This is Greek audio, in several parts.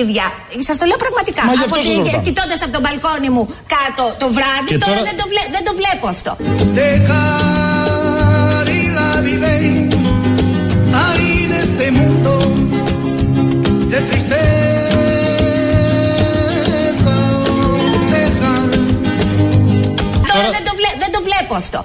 στα σκουπίδια. Σας το λέω πραγματικά. Μα γι' αυτό από σας ρωτάω. Κοιτώντας από τον μπαλκόνι μου κάτω το βράδυ, Και τώρα, τώρα- δεν, το βλέ- δεν το βλέπω αυτό. Dejar y la vive ahí en este mundo de tristeza. Dejar Τώρα δεν το, βλέ- δεν το βλέπω αυτό.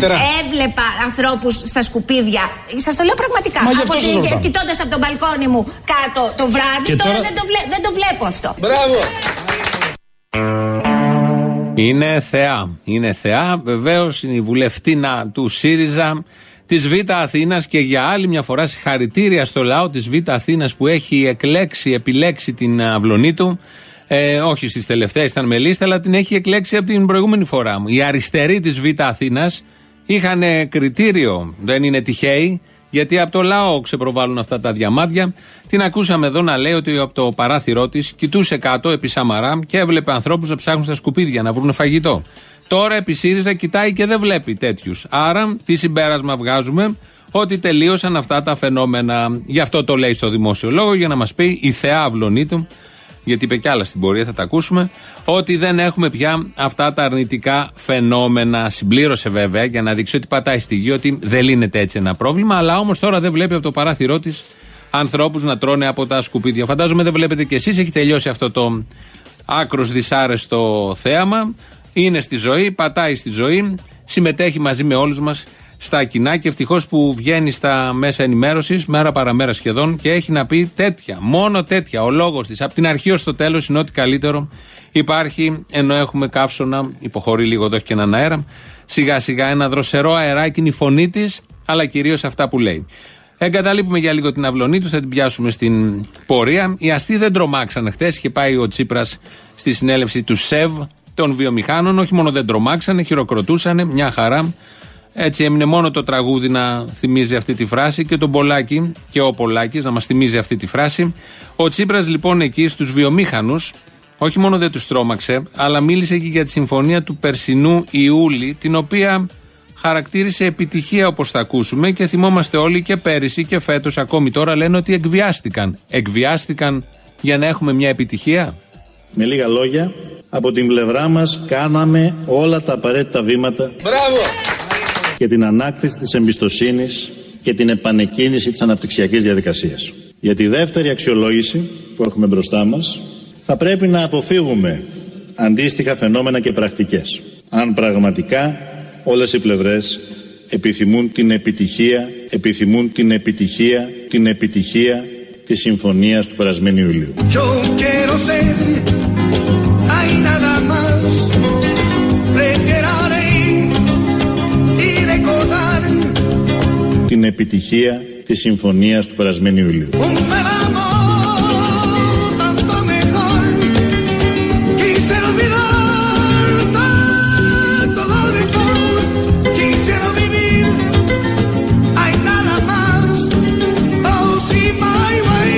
Τερα... Έβλεπα ανθρώπους στα σκουπίδια. Σας το λέω πραγματικά. Μα γι' αυτό σας ρωτάω. Κοιτώντας από τον μπαλκόνι μου κάτω το βράδυ, Και τώρα, τώρα- Δεν, το βλέ- δεν το βλέπω αυτό. Μπράβο. Είναι θεά. Είναι θεά. Βεβαίως είναι η βουλευτήνα του ΣΥΡΙΖΑ της Β' Αθήνας και για άλλη μια φορά συγχαρητήρια στο λαό της Β' Αθήνας που έχει εκλέξει, επιλέξει την αυλωνή του. Ε, όχι στις τελευταίες ήταν με λίστα, αλλά την έχει εκλέξει από την προηγούμενη φορά. Οι αριστεροί της Β' Αθήνας είχαν κριτήριο, δεν είναι τυχαίοι, γιατί από το λαό ξεπροβάλλουν αυτά τα διαμάντια. Την ακούσαμε εδώ να λέει ότι από το παράθυρό της κοιτούσε κάτω επί Σαμαρά και έβλεπε ανθρώπους να ψάχνουν στα σκουπίδια να βρουν φαγητό. Τώρα επί ΣΥΡΙΖΑ κοιτάει και δεν βλέπει τέτοιους. Άρα, τι συμπέρασμα βγάζουμε, ότι τελείωσαν αυτά τα φαινόμενα. Γι' αυτό το λέει στο δημόσιο λόγο, για να μας πει η θεά αυλωνή του, γιατί είπε κι άλλα στην πορεία, θα τα ακούσουμε, ότι δεν έχουμε πια αυτά τα αρνητικά φαινόμενα. Συμπλήρωσε βέβαια για να δείξει ότι πατάει στη γη, ότι δεν λύνεται έτσι ένα πρόβλημα, αλλά όμως τώρα δεν βλέπει από το παράθυρό της ανθρώπους να τρώνε από τα σκουπίδια. Φαντάζομαι δεν βλέπετε κι εσείς, έχει τελειώσει αυτό το άκρος δυσάρεστο θέαμα. Είναι στη ζωή, πατάει στη ζωή, συμμετέχει μαζί με όλους μας στα κοινά και ευτυχώς που βγαίνει στα μέσα ενημέρωσης, μέρα παραμέρα σχεδόν, και έχει να πει τέτοια, μόνο τέτοια. Ο λόγος της, από την αρχή ως το τέλος, είναι ό,τι καλύτερο υπάρχει, ενώ έχουμε καύσωνα, υποχωρεί λίγο εδώ έχει και έναν αέρα. Σιγά σιγά ένα δροσερό αεράκι είναι η φωνή της, αλλά κυρίως αυτά που λέει. Εγκαταλείπουμε για λίγο την αυλωνή του, θα την πιάσουμε στην πορεία. Οι αστεί δεν τρομάξαν χθε. Είχε πάει ο Τσίπρας στη συνέλευση του ΣΕΒ των βιομηχάνων. Όχι μόνο δεν τρομάξανε, χειροκροτούσαν, μια χαρά. Έτσι έμεινε μόνο το τραγούδι να θυμίζει αυτή τη φράση και τον Πολάκη και ο Πολάκης να μας θυμίζει αυτή τη φράση. Ο Τσίπρας λοιπόν εκεί στους βιομήχανους όχι μόνο δεν τους τρόμαξε αλλά μίλησε και για τη συμφωνία του περσινού Ιούλη την οποία χαρακτήρισε επιτυχία όπως θα ακούσουμε και θυμόμαστε όλοι και πέρυσι και φέτος ακόμη τώρα λένε ότι εκβιάστηκαν. Εκβιάστηκαν για να έχουμε μια επιτυχία; Με λίγα λόγια, από την πλευρά μας κάναμε όλα τα απαραίτητα βήματα Μπράβο. Για την ανάκτηση της εμπιστοσύνης και την επανεκκίνηση της αναπτυξιακής διαδικασίας. Για τη δεύτερη αξιολόγηση που έχουμε μπροστά μας, θα πρέπει να αποφύγουμε αντίστοιχα φαινόμενα και πρακτικές. Αν πραγματικά όλες οι πλευρές επιθυμούν την επιτυχία, επιθυμούν την επιτυχία, την επιτυχία της συμφωνίας του περασμένου Ιουλίου. Την επιτυχία της συμφωνίας του περασμένου Ιουλίου. un nuevo amor, tanto mejor. Quisiera olvidar tanto lo mejor. Quisiera vivir, hay nada más. Oh, see my way.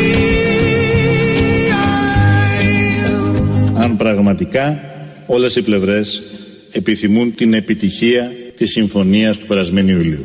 αν πραγματικά όλες οι πλευρές επιθυμούν την επιτυχία της συμφωνίας του περασμένου Ιουλίου.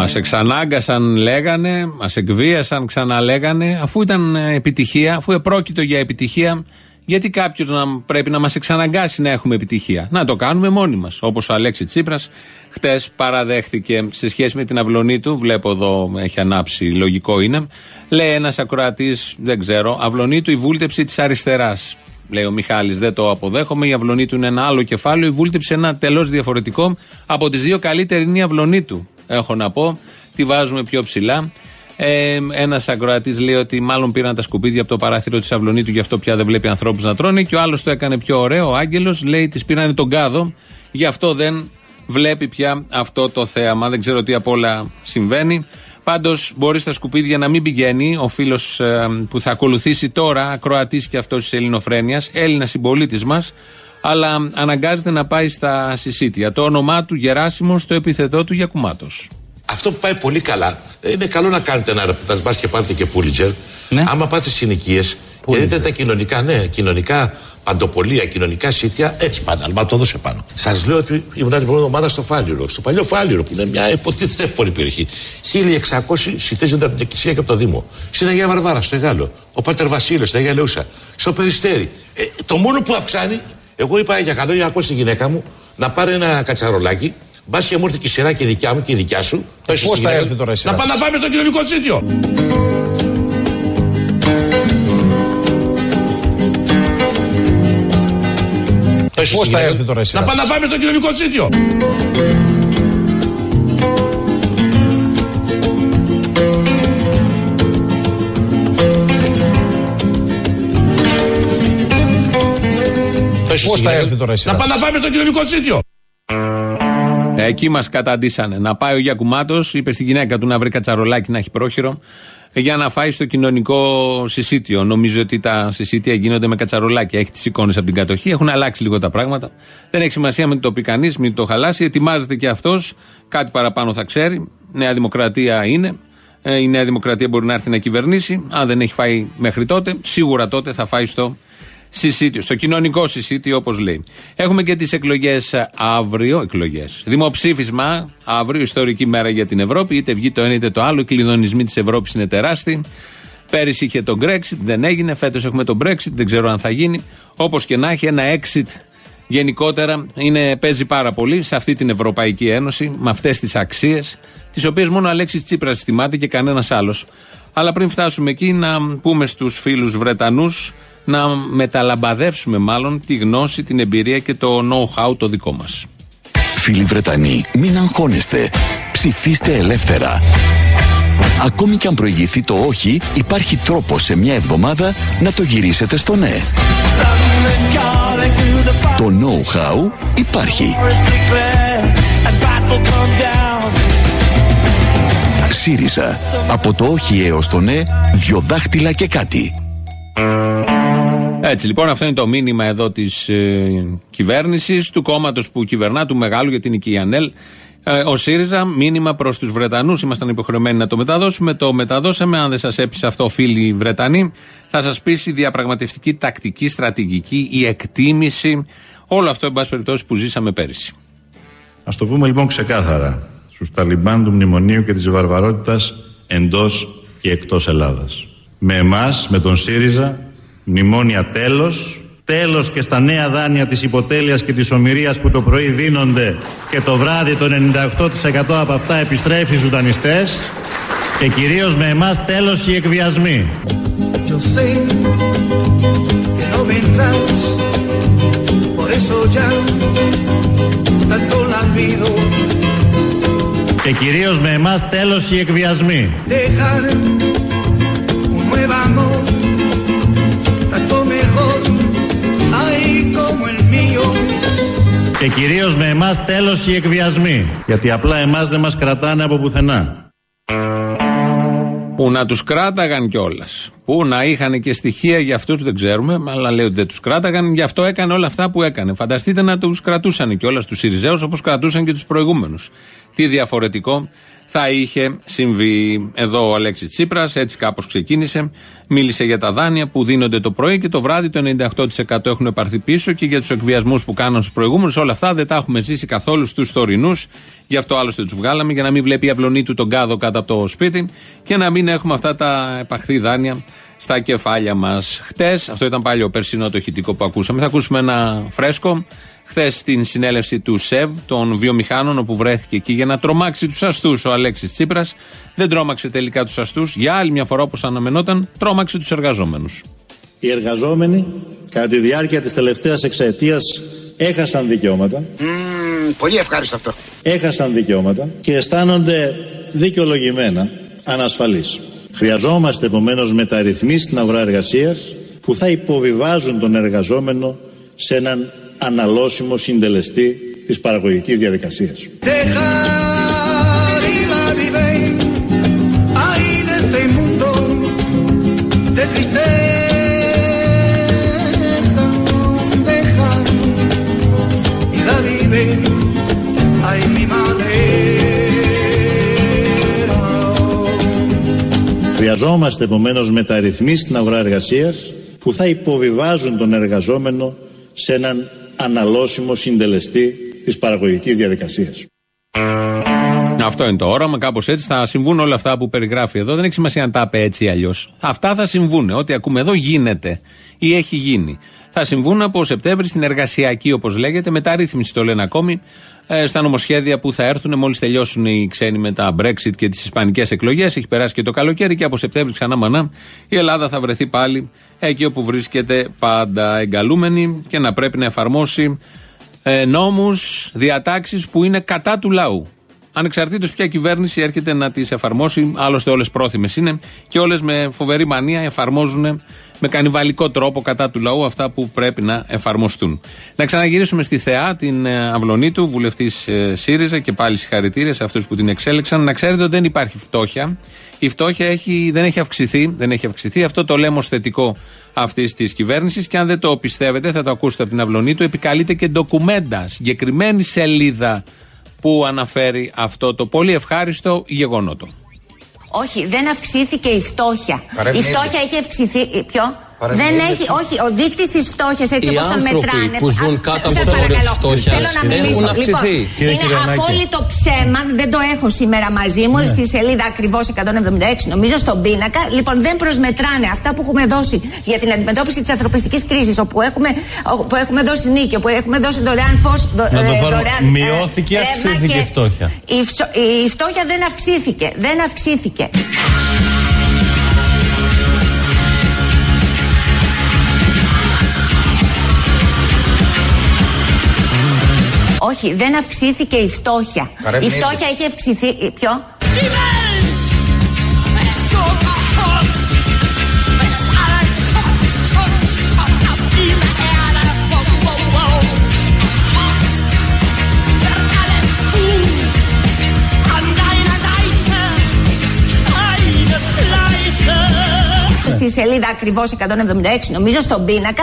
Μας εξανάγκασαν, λέγανε, μας εκβίασαν, ξαναλέγανε, αφού ήταν ε, επιτυχία, αφού επρόκειτο για επιτυχία, γιατί κάποιος να πρέπει να μας εξαναγκάσει να έχουμε επιτυχία. Να το κάνουμε μόνοι μας. Όπως ο Αλέξη Τσίπρας, χτες παραδέχθηκε σε σχέση με την αυλωνή του, βλέπω εδώ έχει ανάψει, λογικό είναι. Λέει ένας ακροατής, δεν ξέρω, αυλωνή του η βούλτεψη της αριστεράς. Λέει ο Μιχάλης, δεν το αποδέχομαι. Η αυλωνή του είναι ένα άλλο κεφάλαιο. Η βούλτεψη ένα τελώς διαφορετικό. Από τις δύο καλύτερη είναι η αυλωνή του. Έχω να πω. Τη βάζουμε πιο ψηλά. Ε, ένας ακροατής λέει ότι μάλλον πήραν τα σκουπίδια από το παράθυρο της αυλωνή του, γι' αυτό πια δεν βλέπει ανθρώπους να τρώνε. Και ο άλλος το έκανε πιο ωραίο. Ο Άγγελος λέει: Τη πήραν τον κάδο, γι' αυτό δεν βλέπει πια αυτό το θέαμα. Δεν ξέρω τι απ' όλα συμβαίνει. Πάντως μπορείς στα σκουπίδια να μην πηγαίνει ο φίλος που θα ακολουθήσει τώρα, ακροατής και αυτός της Ελληνοφρένειας, Έλληνα συμπολίτης μας, αλλά αναγκάζεται να πάει στα συσίτια. Το όνομά του Γεράσιμο, το επιθετό του Γιακουμάτος. Αυτό που πάει πολύ καλά, είναι καλό να κάνετε ένα ρεπορτάζ, μπας και πάρετε και Πούλιτζερ. Ναι. Άμα πάτε συνοικίες και δείτε τα κοινωνικά, ναι, κοινωνικά παντοπολία, κοινωνικά σίτια, έτσι πάνε. Αλλά το δώσε πάνω. Σας λέω ότι ήμουν την πρώτη ομάδα στο Φάλιρο, στο παλιό Φάλιρο, που είναι μια υποτίθεται εύκολη περιοχή. 1600 σιτίζονται από την Εκκλησία και από το Δήμο. Στην Αγία Βαρβάρα, στο Εγάλο. Ο Πάτερ Βασίλειος, στην Αγία Λεούσα. Στο Περιστέρι. Ε, το μόνο που αυξάνει, εγώ είπα για καλό για να ακούσει τη γυναίκα μου να πάρει ένα κατσαρολάκι Μπας και μου ήρθε και η σειρά και η δικιά μου και η δικιά σου. Πώς θα έρθει τώρα η σειρά. Να πάμε να φάμε στο κοινωνικό σίτιο. Πώς θα έρθει τώρα η σειρά. Να πάμε να φάμε στο κοινωνικό σίτιο. Πώς θα έρθει τώρα η σειρά. Να πάμε να φάμε στο κοινωνικό σίτιο. Εκεί μας καταντήσανε. Να πάει ο Γιακουμάτο, είπε στη γυναίκα του να βρει κατσαρολάκι να έχει πρόχειρο, για να φάει στο κοινωνικό συσίτιο. Νομίζω ότι τα συσίτια γίνονται με κατσαρολάκι. Έχει τις εικόνες από την κατοχή. Έχουν αλλάξει λίγο τα πράγματα. Δεν έχει σημασία με το πει κανείς, μην το χαλάσει. Ετοιμάζεται και αυτός. Κάτι παραπάνω θα ξέρει. Νέα Δημοκρατία είναι. Ε, η Νέα Δημοκρατία μπορεί να έρθει να κυβερνήσει. Αν δεν έχει φάει μέχρι τότε, σίγουρα τότε θα φάει στο συσίτιο, στο κοινωνικό συσίτιο όπως λέει. Έχουμε και τις εκλογές αύριο, εκλογές. Δημοψήφισμα αύριο, ιστορική μέρα για την Ευρώπη, είτε βγει το ένα είτε το άλλο. Οι κλειδονισμοί της Ευρώπης είναι τεράστιοι. Πέρυσι είχε το Brexit, δεν έγινε. Φέτος έχουμε το Brexit, δεν ξέρω αν θα γίνει. Όπως και να έχει, ένα exit γενικότερα είναι, παίζει πάρα πολύ σε αυτή την Ευρωπαϊκή Ένωση, με αυτές τις αξίες, τις οποίες μόνο ο Αλέξης Τσίπρας θυμάται και κανένας άλλος. Αλλά πριν φτάσουμε εκεί, να πούμε στους φίλους Βρετανούς να μεταλαμπαδεύσουμε μάλλον τη γνώση, την εμπειρία και το know-how το δικό μας. Φίλοι Βρετανοί, μην αγχώνεστε. Ψηφίστε ελεύθερα. Ακόμη και αν προηγηθεί το όχι, υπάρχει τρόπος σε μια εβδομάδα να το γυρίσετε στο ναι. Το know-how υπάρχει. ΣΥΡΙΖΑ. Από το όχι έως το ναι, δυο δάχτυλα και κάτι. Έτσι λοιπόν, αυτό είναι το μήνυμα εδώ της ε, κυβέρνησης, του κόμματος που κυβερνά, του μεγάλου, γιατί είναι και η ΑΝΕΛ. Ε, ο ΣΥΡΙΖΑ, μήνυμα προς τους Βρετανούς. Ήμασταν υποχρεωμένοι να το μεταδώσουμε. Το μεταδώσαμε. Αν δεν σας έπεισε αυτό, φίλοι Βρετανοί, θα σας πείσει η διαπραγματευτική τακτική, στρατηγική, η εκτίμηση. Όλο αυτό, εν πάση περιπτώσει, που ζήσαμε πέρυσι. Α το πούμε λοιπόν ξεκάθαρα στους Ταλιμπάν του μνημονίου και της βαρβαρότητας εντός και εκτός Ελλάδας. Με εμάς, με τον ΣΥΡΙΖΑ, Μνημόνια τέλος. Τέλος και στα νέα δάνεια της υποτέλειας και της ομοιρίας που το πρωί δίνονται και το βράδυ το 98% από αυτά επιστρέφει στους δανειστές. Και κυρίως με εμάς τέλος οι εκβιασμοί. Και κυρίως με εμάς τέλος οι εκβιασμοί. Και κυρίως με εμάς τέλος οι εκβιασμοί. Γιατί απλά εμάς δεν μας κρατάνε από πουθενά. Που να τους κράταγαν κιόλας. Που να είχαν και στοιχεία για αυτούς, δεν ξέρουμε, αλλά λέει ότι δεν τους κράταγαν. Γι' αυτό έκανε όλα αυτά που έκανε. Φανταστείτε να τους κρατούσαν κιόλας τους Σιριζέου όπως κρατούσαν και τους προηγούμενους. Τι διαφορετικό θα είχε συμβεί. Εδώ ο Αλέξης Τσίπρας, έτσι κάπως ξεκίνησε. Μίλησε για τα δάνεια που δίνονται το πρωί και το βράδυ το 98% έχουν πάρθει πίσω και για τους εκβιασμούς που κάναν στους προηγούμενους. Όλα αυτά δεν τα έχουμε ζήσει καθόλου στους τωρινούς. Γι' αυτό άλλωστε τους βγάλαμε, για να μην βλέπει η αυλωνή του τον κάδο κάτω από το σπίτι και να μην έχουμε αυτά τα επαχθή δάνεια στα κεφάλια μας. Χτες, αυτό ήταν πάλι ο περσινό το ηχητικό που ακούσαμε. Θα ακούσουμε ένα φρέσκο χθες στην συνέλευση του ΣΕΒ των βιομηχάνων, όπου βρέθηκε εκεί για να τρομάξει τους αστούς ο Αλέξης Τσίπρας. Δεν τρόμαξε τελικά τους αστούς. Για άλλη μια φορά, όπως αναμενόταν, τρόμαξε τους εργαζόμενους. Οι εργαζόμενοι, κατά τη διάρκεια της τελευταίας εξαετία, έχασαν δικαιώματα. Mm, πολύ ευχάριστο αυτό. Έχασαν δικαιώματα και αισθάνονται δικαιολογημένα ανασφαλείς. Χρειαζόμαστε επομένως μεταρρυθμίσεις στην αγορά εργασίας που θα υποβιβάζουν τον εργαζόμενο σε έναν αναλώσιμο συντελεστή της παραγωγικής διαδικασίας. Χρειαζόμαστε επομένως μεταρρυθμίσει στην αγορά εργασίας που θα υποβιβάζουν τον εργαζόμενο σε έναν αναλώσιμο συντελεστή της παραγωγικής διαδικασίας. Αυτό είναι το όραμα, κάπως έτσι θα συμβούν όλα αυτά που περιγράφει εδώ. Δεν έχει σημασία αν τα είπε έτσι ή αλλιώς. Αυτά θα συμβούν. Ό,τι ακούμε εδώ γίνεται ή έχει γίνει. Θα συμβούν από Σεπτέμβρη στην εργασιακή, όπως λέγεται, μεταρρύθμιση το λένε ακόμη, ε, στα νομοσχέδια που θα έρθουν μόλις τελειώσουν οι ξένοι με τα Brexit και τις Ισπανικές εκλογές. Έχει περάσει και το καλοκαίρι και από Σεπτέμβρη ξανά μανά η Ελλάδα θα βρεθεί πάλι εκεί όπου βρίσκεται πάντα εγκαλούμενη και να πρέπει να εφαρμόσει ε, νόμους, διατάξεις που είναι κατά του λαού. Ανεξαρτήτως ποια κυβέρνηση έρχεται να τις εφαρμόσει, άλλωστε όλες πρόθυμες είναι και όλες με φοβερή μανία εφαρμόζουν με κανιβαλικό τρόπο κατά του λαού αυτά που πρέπει να εφαρμοστούν. Να ξαναγυρίσουμε στη Θεά, την ε, Αυλονίτου, βουλευτής ε, ΣΥΡΙΖΑ και πάλι συγχαρητήρια σε αυτούς που την εξέλεξαν. Να ξέρετε ότι δεν υπάρχει φτώχεια. Η φτώχεια έχει, δεν έχει αυξηθεί. Δεν έχει αυξηθεί. Αυτό το λέμε ως θετικό αυτής της κυβέρνησης. Και αν δεν το πιστεύετε, θα το ακούσετε από την Αυλονίτου. Επικαλείται και ντοκουμέντα, συγκεκριμένη σελίδα που αναφέρει αυτό το πολύ ευχάριστο γεγονότο; Όχι, δεν αυξήθηκε η φτώχεια. Η φτώχεια έχει αυξηθεί. Ποιο; Δεν έχει, όχι, ο δείκτης της φτώχειας έτσι όπως τα μετράνε. που ζουν κάτω από το όριο της φτώχειας έχουν αυξηθεί. Λοιπόν, είναι απόλυτο ψέμα, δεν το έχω σήμερα μαζί μου, ναι. στη σελίδα ακριβώς 176, νομίζω στον πίνακα. Λοιπόν, δεν προσμετράνε αυτά που έχουμε δώσει για την αντιμετώπιση της ανθρωπιστικής κρίσης, όπου έχουμε, όπου έχουμε δώσει νίκη, όπου έχουμε δώσει δωρεάν φως. Δω, ε, δωρεάν, μειώθηκε, ε, αυξήθηκε η φτώχεια. Η, η φτώχεια δεν αυξήθηκε. Δεν αυξήθηκε. Όχι, δεν αυξήθηκε η φτώχεια. η φτώχεια έχει αυξηθεί. Ποιο; Στη σελίδα ακριβώς 176 νομίζω στον πίνακα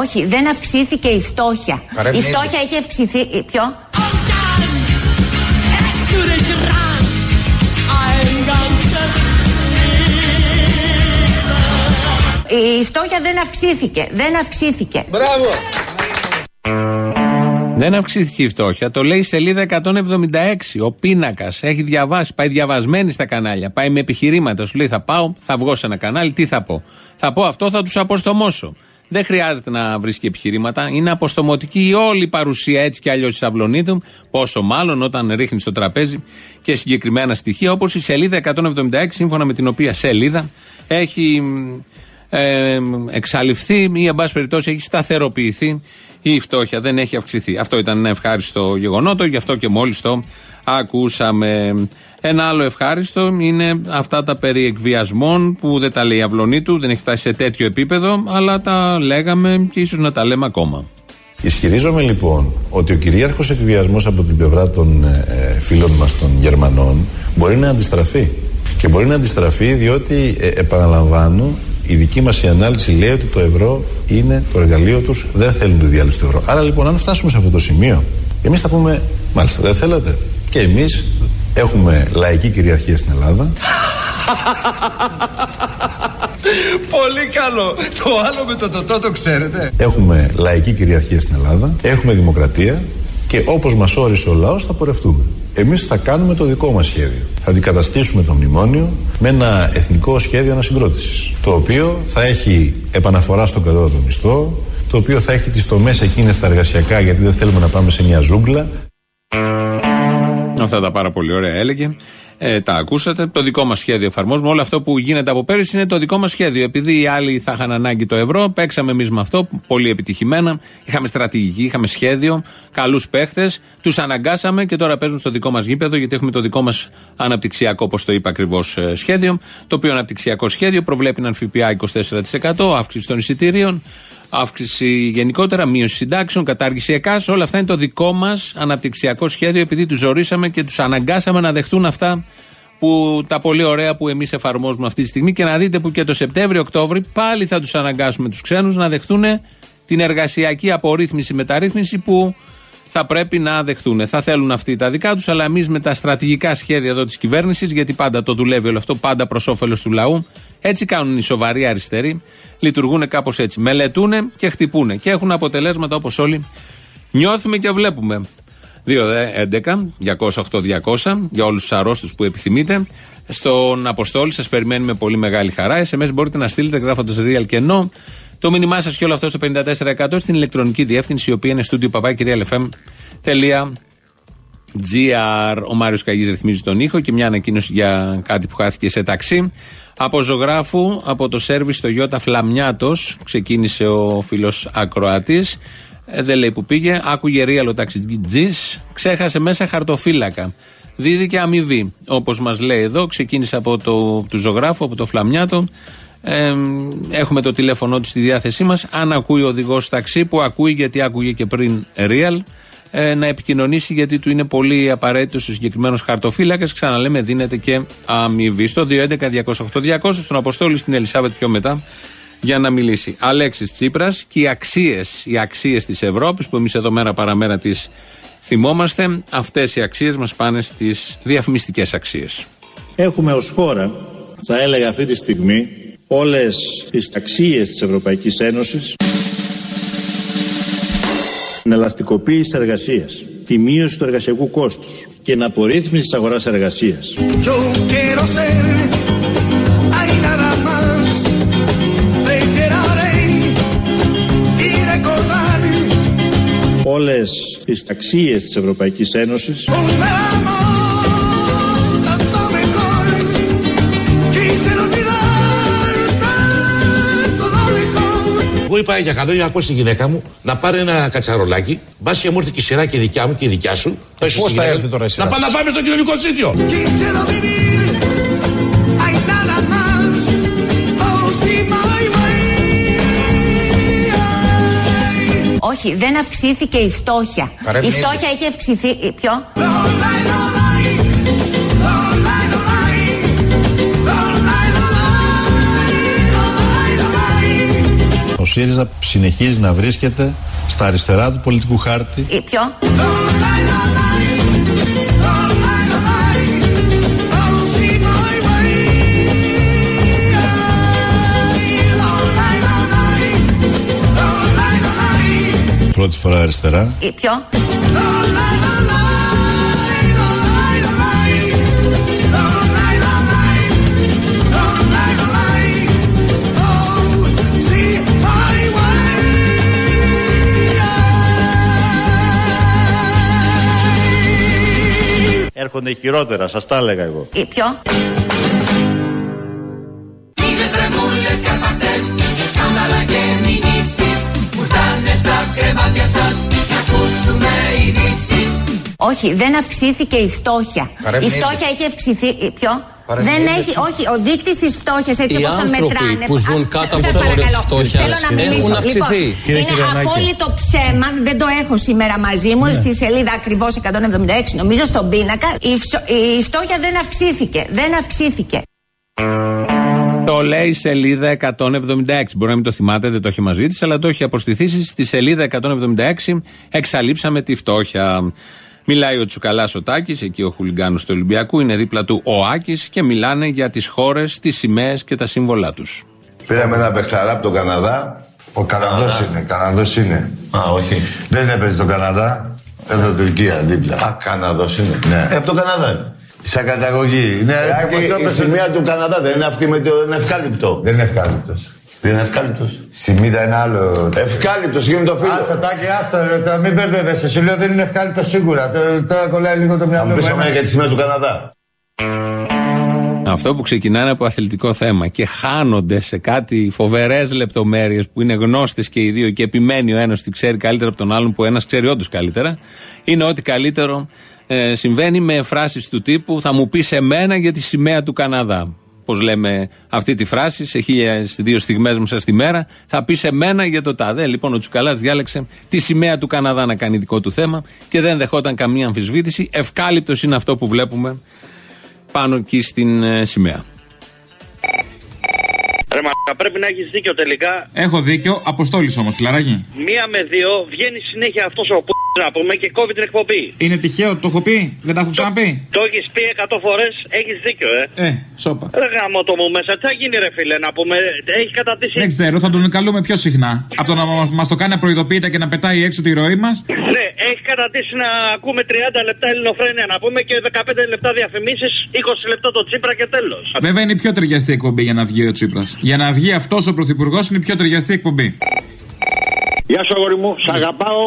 Όχι, δεν αυξήθηκε η φτώχεια. Η φτώχεια έχει αυξηθεί. Ποιο; Η φτώχεια δεν αυξήθηκε. Δεν αυξήθηκε. Μπράβο. Δεν αυξήθηκε η φτώχεια. Το λέει η σελίδα 176. Ο πίνακας έχει διαβάσει, πάει διαβασμένη στα κανάλια. Πάει με επιχειρήματα. Σου λέει θα πάω, θα βγω σε ένα κανάλι, τι θα πω; Θα πω αυτό, θα τους αποστομώσω. Δεν χρειάζεται να βρίσκει επιχειρήματα. Είναι αποστομωτική η όλη παρουσία έτσι κι αλλιώς της Αυλονίτου. Πόσο μάλλον όταν ρίχνει στο τραπέζι και συγκεκριμένα στοιχεία όπως η σελίδα 176, σύμφωνα με την οποία σελίδα έχει ε, εξαλειφθεί ή εν πάση περιπτώσει έχει σταθεροποιηθεί η φτώχεια. Δεν έχει αυξηθεί. Αυτό ήταν ένα ευχάριστο γεγονότο, γι' αυτό και μόλις το ακούσαμε. Ένα άλλο ευχάριστο είναι αυτά τα περί εκβιασμών που δεν τα λέει η αυλωνή του, δεν έχει φτάσει σε τέτοιο επίπεδο, αλλά τα λέγαμε και ίσως να τα λέμε ακόμα. Ισχυρίζομαι λοιπόν ότι ο κυρίαρχος εκβιασμός από την πλευρά των ε, φίλων μας των Γερμανών μπορεί να αντιστραφεί. Και μπορεί να αντιστραφεί διότι, ε, επαναλαμβάνω, η δική μας η ανάλυση λέει ότι το ευρώ είναι το εργαλείο τους, δεν θέλουν τη διάλυση του ευρώ. Άρα λοιπόν αν φτάσουμε σε αυτό το σημείο, εμείς θα πούμε, μάλιστα δεν θέλατε. Και εμείς Έχουμε λαϊκή κυριαρχία στην Ελλάδα. Πολύ καλό. Το άλλο με το τοτό το ξέρετε. Έχουμε λαϊκή κυριαρχία στην Ελλάδα. Έχουμε δημοκρατία. Και όπως μας όρισε ο λαός θα πορευτούμε. Εμείς θα κάνουμε το δικό μας σχέδιο. Θα αντικαταστήσουμε το μνημόνιο με ένα εθνικό σχέδιο ανασυγκρότησης. Το οποίο θα έχει επαναφορά στον κατώτατο μισθό, το οποίο θα έχει τις τομές εκείνες στα εργασιακά γιατί δεν θέλουμε να πάμε σε μια ζούγκλα. Αυτά τα πάρα πολύ ωραία έλεγε. Ε, τα ακούσατε. Το δικό μας σχέδιο εφαρμόζουμε. Όλο αυτό που γίνεται από πέρυσι είναι το δικό μας σχέδιο. Επειδή οι άλλοι θα είχαν ανάγκη το ευρώ, παίξαμε εμείς με αυτό πολύ επιτυχημένα. Είχαμε στρατηγική, είχαμε σχέδιο, καλούς παίχτες. Τους αναγκάσαμε και τώρα παίζουν στο δικό μας γήπεδο γιατί έχουμε το δικό μας αναπτυξιακό, όπως το είπα ακριβώς, ε, σχέδιο. Το οποίο αναπτυξιακό σχέδιο προβλέπει έναν ΦΠΑ 24%, αύξηση των εισιτήριων, αύξηση γενικότερα, μείωση συντάξεων, κατάργηση ΕΚΑΣ. Όλα αυτά είναι το δικό μας αναπτυξιακό σχέδιο, επειδή τους ζωρίσαμε και τους αναγκάσαμε να δεχτούν αυτά που, τα πολύ ωραία που εμείς εφαρμόζουμε αυτή τη στιγμή και να δείτε που και το Σεπτέμβριο-Οκτώβριο πάλι θα τους αναγκάσουμε τους ξένους να δεχτούν την εργασιακή απορρίθμιση μεταρρύθμιση που θα πρέπει να δεχθούν. Θα θέλουν αυτοί τα δικά τους, αλλά εμείς με τα στρατηγικά σχέδια εδώ της κυβέρνησης, γιατί πάντα το δουλεύει όλο αυτό, πάντα προς όφελος του λαού. Έτσι κάνουν οι σοβαροί αριστεροί. Λειτουργούν κάπως έτσι. Μελετούν και χτυπούν και έχουν αποτελέσματα όπως όλοι νιώθουμε και βλέπουμε. 2-11-208-200 για όλους τους αρρώστους που επιθυμείτε. Στον Αποστόλη σας περιμένουμε πολύ μεγάλη χαρά. SMS μπορείτε να στείλετε γράφοντας real και no. Το μήνυμά σας και όλο αυτό στο 54% στην ηλεκτρονική διεύθυνση, η οποία είναι στούντιο παπάκυριαλεφm.gr. Ο Μάριος Καγής ρυθμίζει τον ήχο και μια ανακοίνωση για κάτι που χάθηκε σε ταξί. Από ζωγράφου, από το σερβις στο Γιώτα Φλαμιάτος, ξεκίνησε ο φίλος Ακροατής. Ε, δεν λέει που πήγε. Άκουγε ρίαλο ταξιτζής. Ξέχασε μέσα χαρτοφύλακα. Δίδει αμοιβή. Όπως μας λέει εδώ, ξεκίνησε από το του ζωγράφου, από το Φλαμιάτο. Ε, έχουμε το τηλέφωνο του στη διάθεσή μας. Αν ακούει ο οδηγός ταξί, που ακούει γιατί άκουγε και πριν real, ε, να επικοινωνήσει γιατί του είναι πολύ απαραίτητος ο συγκεκριμένος χαρτοφύλακας. Ξαναλέμε, δίνεται και αμοιβή. Στο 211-208-200, στον Αποστόλη στην Ελισάβετ πιο μετά για να μιλήσει. Αλέξης Τσίπρας και οι αξίες οι αξίες της Ευρώπης που εμείς εδώ μέρα παραμέρα τις θυμόμαστε, αυτές οι αξίες μας πάνε στις διαφημιστικές αξίες. Έχουμε ως χώρα, θα έλεγα αυτή τη στιγμή, όλες τις αξίες της Ευρωπαϊκής Ένωσης. Την ελαστικοποίηση εργασίας, τη μείωση του εργασιακού κόστους και την απορρίθμιση της αγοράς εργασίας. Όλες τις αξίες της Ευρωπαϊκής Ένωσης Εγώ είπα για καλό για να ακούσει τη γυναίκα μου να πάρει ένα κατσαρολάκι. Μπας και μου έρθει και η σειρά και η δικιά μου και η δικιά σου. Πώς θα έρθει τώρα Να πάμε να πάμε στο κοινωνικό σύνδιο. Όχι, δεν αυξήθηκε η φτώχεια. Η φτώχεια έχει αυξηθεί. Ποιο; Ο ΣΥΡΙΖΑ συνεχίζει να βρίσκεται στα αριστερά του πολιτικού χάρτη. Ποιο; Πρώτη φορά αριστερά. Ε, ποιο; Έρχονται χειρότερα, σας τα έλεγα εγώ. Ε, ποιο; Όχι, δεν αυξήθηκε η φτώχεια. η φτώχεια έχει αυξηθεί. Ε, ποιο; Δεν έχει, όχι, ο δείκτης της φτώχειας έτσι όπως τον μετράνε. που ζουν κάτω από το όριο της φτώχειας έχουν αυξηθεί. Λοιπόν, είναι απόλυτο ψέμα, δεν το έχω σήμερα μαζί μου, ναι. στη σελίδα ακριβώς 176, νομίζω στον πίνακα. Η, η φτώχεια δεν αυξήθηκε. Δεν αυξήθηκε. Το λέει η σελίδα 176. Μπορεί να μην το θυμάται, δεν το έχει μαζί της, αλλά το έχει αποστηθήσει στη σελίδα 176. Εξαλείψαμε τη φτώχεια. Μιλάει ο Τσουκαλάς ο Τάκη, εκεί ο Χουλιγκάνος του Ολυμπιακού, είναι δίπλα του ο Άκης και μιλάνε για τις χώρες, τις σημαίες και τα σύμβολά τους. Πήραμε ένα παιχταρά από τον Καναδά. Ο Καναδό είναι, Καναδό είναι. Α, όχι. Δεν έπαιζε τον Καναδά. Εδώ Τουρκία δίπλα. Α, Καναδός είναι. Ναι. Ε, από τον Καναδά είναι. Σαν καταγωγή. Είναι η, η σημαία του Καναδά δεν είναι αυτή με το ευκάλυπτο. Δεν είναι ευκάλυπτος. Δεν είναι ευκάλυπτος. Σημείδα είναι άλλο. Ευκάλυπτος, γίνεται το φίλο. Άστα τάκι, άστα, τώρα μην μπερδεύεσαι. Σου λέω δεν είναι ευκάλυπτος σίγουρα. Τώρα κολλάει λίγο το μυαλό μου. Θα για τη σημαία του Καναδά. Αυτό που ξεκινάνε από αθλητικό θέμα και χάνονται σε κάτι φοβερές λεπτομέρειες που είναι γνώστες και οι δύο και επιμένει ο ένας ότι ξέρει καλύτερα από τον άλλον που ένας ξέρει όντως καλύτερα, είναι ό,τι καλύτερο ε, συμβαίνει με φράσεις του τύπου Θα μου πεις σε μένα για τη σημαία του Καναδά. Πώ λέμε αυτή τη φράση, σε χίλιες δύο στιγμές μέσα στη μέρα, θα πεις σε μένα για το τάδε. Λοιπόν, ο Τσουκαλάς διάλεξε τη σημαία του Καναδά να κάνει δικό του θέμα και δεν δεχόταν καμία αμφισβήτηση. Ευκάλυπτος είναι αυτό που βλέπουμε πάνω εκεί στην ε, σημαία. Ρε μα πρέπει να έχεις δίκιο τελικά. Έχω δίκιο, αποστόλης όμως, φιλαράκι. Μία με δύο βγαίνει συνέχεια αυτός ο που να πούμε και κόβει την εκπομπή. Είναι τυχαίο, το έχω πει, δεν τα έχω ξαναπεί. Το έχεις πει 100 φορές, έχεις δίκιο, ε. Ε, σώπα. Ρε γάμο το μου μέσα, τι θα γίνει, ρε φίλε, να πούμε. Έχεις κατατήσει. Δεν ξέρω, θα τον καλούμε πιο συχνά. Από το να μα το κάνει απροειδοποιητά και να πετάει έξω τη ροή μας. Ναι, έχεις κατατήσει να ακούμε 30 λεπτά ελληνοφρένια να πούμε και 15 λεπτά διαφημίσεις, 20 λεπτά το Τσίπρα και τέλος. Βέβαια είναι η πιο ταιριαστή εκπομπή για να βγει ο Τσίπρας. Για να βγει αυτός ο πρωθυπουργός είναι η πιο ταιριαστή εκπομπή. Γεια σου, αγόρι μου. Σ' αγαπάω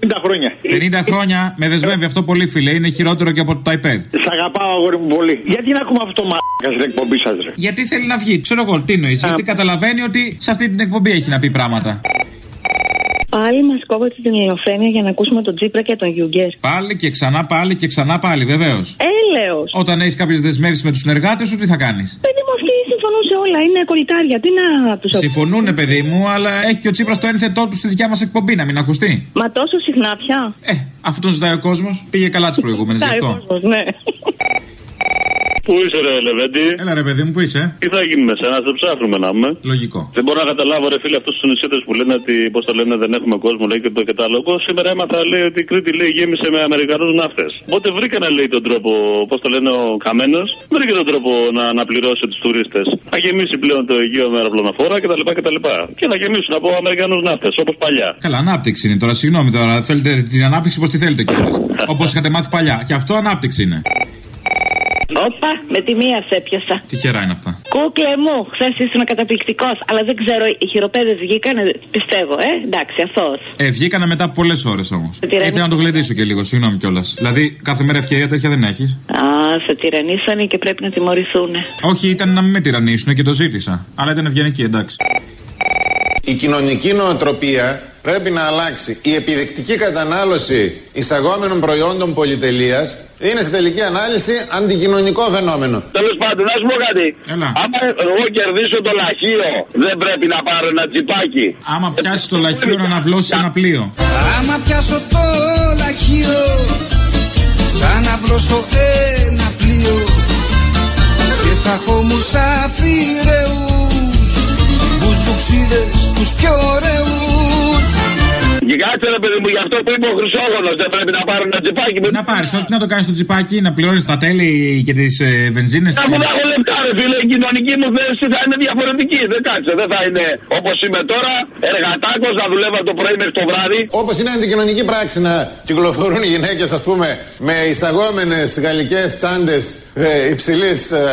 50 χρόνια. 50 χρόνια με δεσμεύει αυτό πολύ, φίλε. Είναι χειρότερο και από το iPad. Σ' αγαπάω, αγόρι μου πολύ. Γιατί να ακούμε αυτό το μαλάκα στην εκπομπή σας, ρε; Γιατί θέλει να βγει. Ξέρω εγώ, τι εννοείς. Γιατί καταλαβαίνει ότι σε αυτή την εκπομπή έχει να πει πράγματα. Πάλι μας κόβεται την ελληνοφρένεια για να ακούσουμε τον Τζίπρα και τον Γιουγκέρ. Πάλι και ξανά πάλι και ξανά πάλι, βεβαίως. Έλεω. Όταν έχεις κάποιες δεσμεύσεις με τους συνεργάτες σου, τι θα κάνεις; Παιδί μου, αυτοί συμφωνούν σε όλα. Είναι κολλητάρια. Τι να τους Συμφωνούνε, παιδί μου, αλλά έχει και ο Τσίπρας το ένθετό του στη δικιά μας εκπομπή να μην ακουστεί. Μα τόσο συχνά πια. Ε, αφού τον ζητάει ο κόσμος, πήγε καλά τις προηγούμενες γι' αυτό. ναι. Πού είσαι, ρε Λεβέντη; Έλα, ρε παιδί μου, πού είσαι; Τι θα γίνει με σένα, σε ψάχνουμε να είμαι. Λογικό. Δεν μπορώ να καταλάβω, ρε φίλε, αυτούς τους νησίτες που λένε ότι, πώς το λένε, δεν έχουμε κόσμο, λέει και το και το άλλο. Εγώ σήμερα έμαθα, λέει, ότι η Κρήτη, λέει, γέμισε με Αμερικανούς ναύτες. Οπότε βρήκανε, λέει, τον τρόπο, πώς το λένε, ο Καμένος, βρήκε τον τρόπο να, να πληρώσει τους τουρίστες. Να γεμίσει πλέον το Αιγαίο με αεροπλονοφόρα κτλ. κτλ. Και να γεμίσουν από Αμερικανούς ναύτες, όπως παλιά. Καλά, ανάπτυξη είναι τώρα, συγγνώμη τώρα. Θέλετε την ανάπτυξη πώ τη θέλετε κιόλας. Όπως είχατε μάθει παλιά. Και αυτό ανάπτυξη είναι. Όπα, με τη μία σε έπιασα. Τυχερά είναι αυτά. Κούκλε μου, χθες ήσουν καταπληκτικός. Αλλά δεν ξέρω, οι χειροπέδες βγήκαν, πιστεύω, ε. Εντάξει, αθώος. Ε, βγήκανε μετά από πολλές ώρες όμως. Ήθελα να το γλεντήσω και λίγο, συγγνώμη κιόλας. Δηλαδή, κάθε μέρα ευκαιρία τέτοια δεν έχεις; Α, σε τυραννίσανε και πρέπει να τιμωρηθούν. Όχι, ήταν να μην με τυραννίσουν και το ζήτησα. Αλλά ήταν ευγενική, εντάξει. Η κοινωνική νοοτροπία πρέπει να αλλάξει. Η επιδεκτική κατανάλωση εισαγόμενων προϊόντων πολυτελείας είναι σε τελική ανάλυση αντικοινωνικό φαινόμενο. Τέλος πάντων, να σου πω κάτι. Έλα. Άμα εγώ κερδίσω το λαχείο, δεν πρέπει να πάρω ένα τσιπάκι. Άμα πιάσει το λαχείο να αναβλώσει ένα πλοίο. Άμα πιάσω το λαχείο Θα αναβλώσω ένα πλοίο Και θα έχω μουσαφιρεούς Μπουζουξίδες τους πιο ωραίους Και κάτσε ρε παιδί μου, γι' αυτό που είμαι ο Χρυσόγονος, δεν πρέπει να πάρω ένα τσιπάκι. Να πάρεις, τι να το κάνεις στο τσιπάκι, να πληρώνεις τα τέλη και τις ε, βενζίνες. Να μου έχω λεπτά, ρε φίλε, η κοινωνική μου θέση θα είναι διαφορετική. Δεν κάτσε, δεν θα είναι όπως είμαι τώρα, εργατάκος, να δουλεύω το πρωί μέχρι το βράδυ. Όπως είναι αντικοινωνική πράξη να κυκλοφορούν οι γυναίκες, ας πούμε, με εισαγόμενες γαλλικές τσάντες ε, υψηλής ε,